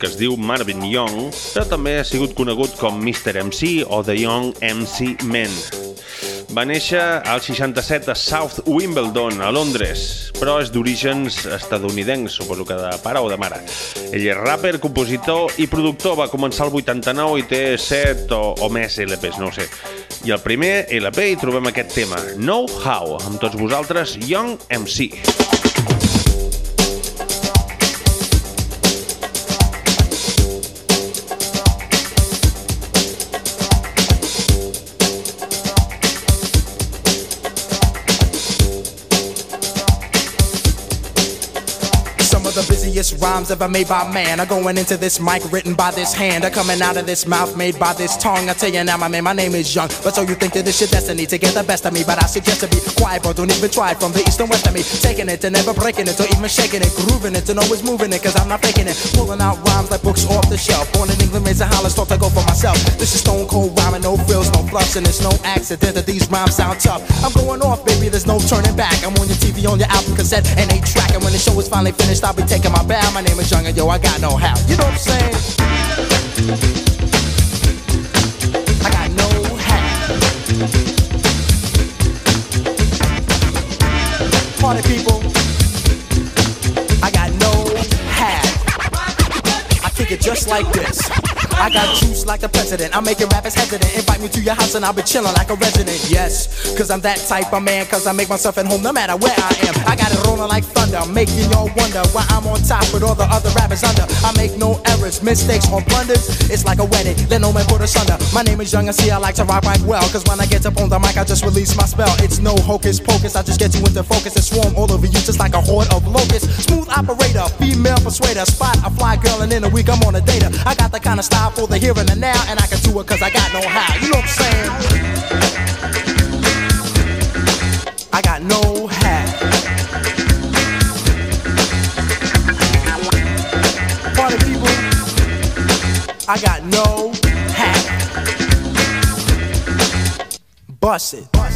que es diu Marvin Young, però també ha sigut conegut com Mr. MC o The Young MC Man. Va néixer al 67 a South Wimbledon, a Londres, però és d'orígens estadounidencs, suposo que de pare o de mare. Ell és rapper, compositor i productor. Va començar el 89 i té 7 o, o més LPs, no sé. I el primer LP hi trobem aquest tema, Know How, amb tots vosaltres, Young MC. Heaviest rhymes ever made by man are going into this mic written by this hand are coming out of this mouth made by this tongue. I tell you now, my man, my name is Young. But so you think that it's your destiny to get the best of me? But I suggest to be quiet, but don't even try from the east and west of me. Taking it and never breaking it or even shaking it, grooving it and always moving it, cause I'm not faking it. Pulling out rhymes like books off the shelf. Born in England, raised in Holland, thought to go for myself. This is stone cold rhyming, no frills, no fluffs, and it's no accident that these rhymes sound tough. I'm going off, baby, there's no turning back. I'm on your TV, on your album cassette, and eight track. And when the show is finally finished, I'll be taking my bow. My name is Young, and yo, I got no how. You know what I'm saying? I got no how. Party people, I got no how. I kick it just like this. I got juice like the president. I'm making rappers hesitant. Invite me to your house and I'll be chilling like a resident. Yes, cause I'm that type of man. Cause I make myself at home no matter where I am. I got it rolling like thunder, making y'all wonder why I'm on top with all the other rappers under. I make no errors, mistakes, or blunders. It's like a wedding, let no man put us under. My name is Young and see I like to rock right well. Cause when I get up on the mic, I just release my spell. It's no hocus pocus, I just get you into focus and swarm all over you just like a horde of locusts. Smooth operator, female persuader, spot a fly girl, and in a week I'm on a data. I got the kind of style for the here and the now, and I can do it cause I got no how. You know what I'm saying? I got no how. Party people, I got no how. Bust it.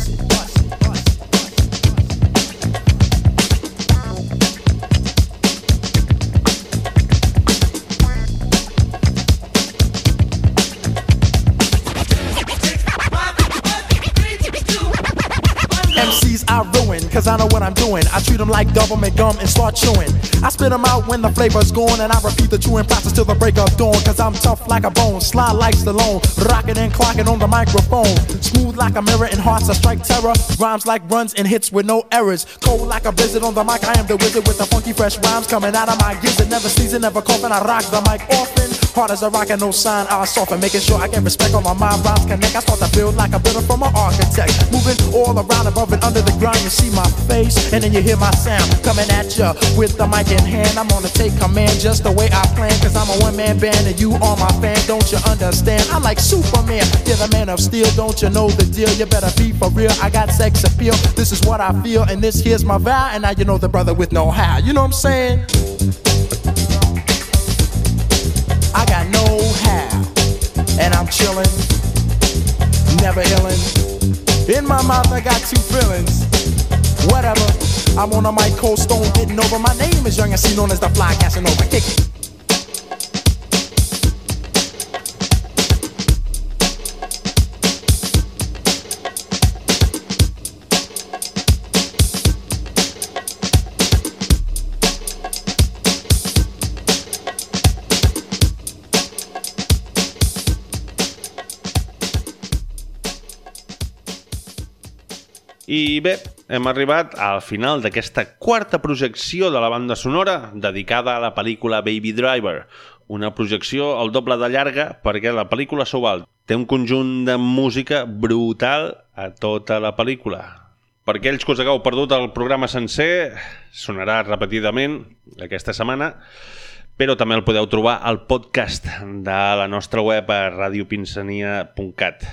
I ruin, cause I know what I'm doing. I treat them like double gum and start chewing. I spit them out when the flavor's gone, and I repeat the chewing process till the break of dawn. Cause I'm tough like a bone, sly like Stallone, rocking and clocking on the microphone. Smooth like a mirror and hearts that strike terror. Rhymes like runs and hits with no errors. Cold like a blizzard on the mic, I am the wizard with the funky fresh rhymes coming out of my gizzard. Never sneezing, never coughing, I rock the mic often. Hard as a rock and no sign, I soften, making sure I get respect on my mind. Rhymes connect, I start to build like a builder from an architect. Moving all around above and under the ground, you see my face, and then you hear my sound coming at ya with the mic in hand. I'm gonna take command just the way I plan, cause I'm a one man band and you are my fan. Don't you understand? I'm like Superman, you're the man of steel. Don't you know the deal? You better be for real. I got sex appeal, this is what I feel, and this here's my vow. And now you know the brother with no how. You know what I'm saying? No how, and I'm chillin', never illin'. In my mouth, I got two feelings. Whatever, I'm on a mic, cold stone, getting over. My name is Young and C, known as the Fly Casanova. Kick it. I bé, hem arribat al final d'aquesta quarta projecció de la banda sonora dedicada a la pel·lícula Baby Driver. Una projecció al doble de llarga perquè la pel·lícula s'ho val. Té un conjunt de música brutal a tota la pel·lícula. Per aquells que us hagueu perdut el programa sencer, sonarà repetidament aquesta setmana, però també el podeu trobar al podcast de la nostra web a radiopinsania.cat.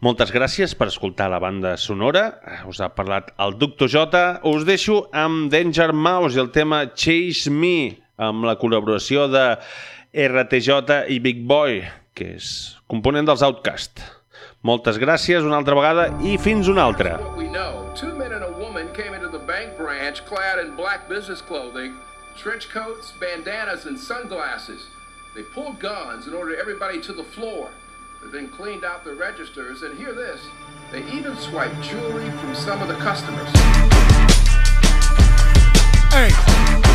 Moltes gràcies per escoltar la banda sonora. Us ha parlat el Doctor J. Us deixo amb Danger Mouse i el tema Chase Me, amb la col·laboració de RTJ i Big Boy, que és component dels Outcast. Moltes gràcies una altra vegada i fins una altra. Two men and a woman came into the bank branch clad in black business clothing, trench coats, bandanas, and sunglasses. They pulled guns and ordered everybody to the floor. Then cleaned out the registers, and hear this, they even swiped jewelry from some of the customers. Hey.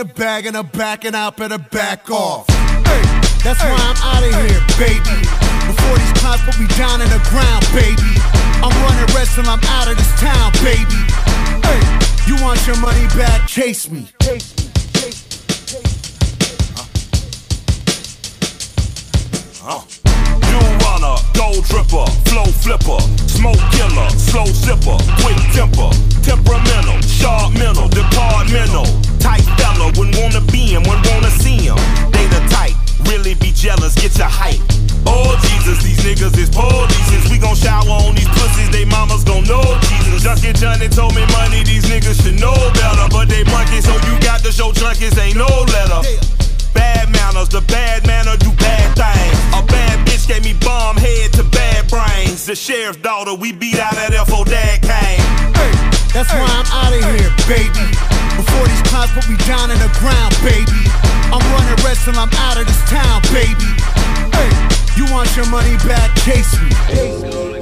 A bag and I'm backing out, better back off. Hey, that's why I'm out of here, baby. Before these clowns put me down in the ground, baby. I'm running rest till I'm out of this town, baby. Hey, you want your money back? Chase me. You gold dripper, flow flipper, smoke killer, slow zipper, quick temper, temperamental, sharp mental, departmental, tight fella, when wanna be him, when wanna see him. They the type, really be jealous, get your hype. Oh Jesus, these niggas is police. We gon' shower on these pussies, they mamas gon' know Jesus. Junkie Johnny told me money, these niggas should know better. But they monkey, so you got to show junkies ain't no letter. Bad manners, the bad manner do bad things. A bad bitch gave me bomb head to bad brains. The sheriff's daughter, we beat out that FO dad came. That's why I'm out of here, baby. Before these clowns put me down in the ground, baby. I'm running rest till I'm out of this town, baby. Hey, you want your money back? Chase me.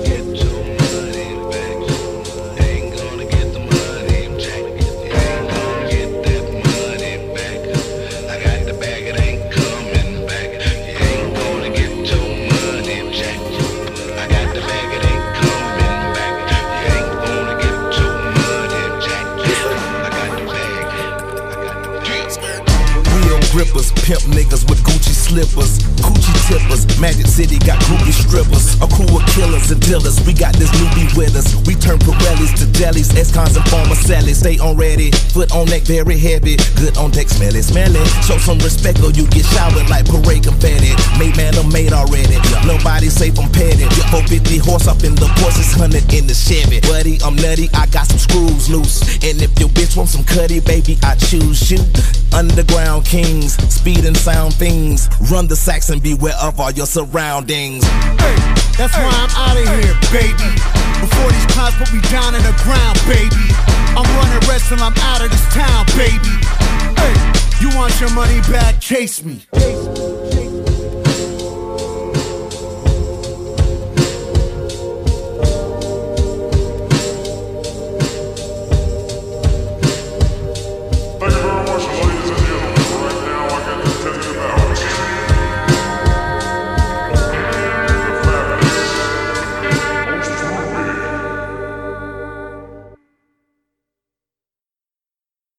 Pimp niggas with Gucci slippers, Gucci tippers. Magic City got groupie strippers, a crew of killers and dealers. We got this newbie with us. We turn Pirellis to delis. ex-cons and former sellies. Stay on ready, foot on neck very heavy. Good on deck, smelly, smelly. Show some respect or you get showered like parade confetti. Made man, I'm made already. Nobody safe, I'm petty. 450 horse up in the Porsche, 600 in the Chevy. Buddy, I'm nutty, I got some screws loose. And if your bitch wants some cutty, baby, I choose you. Underground kings, speed and sound things. Run the sacks and beware of all your surroundings. That's why I'm out of here, baby. Before these clowns put me down in the ground, baby. I'm running rest till I'm out of this town, baby. Hey, you want your money back? Chase me.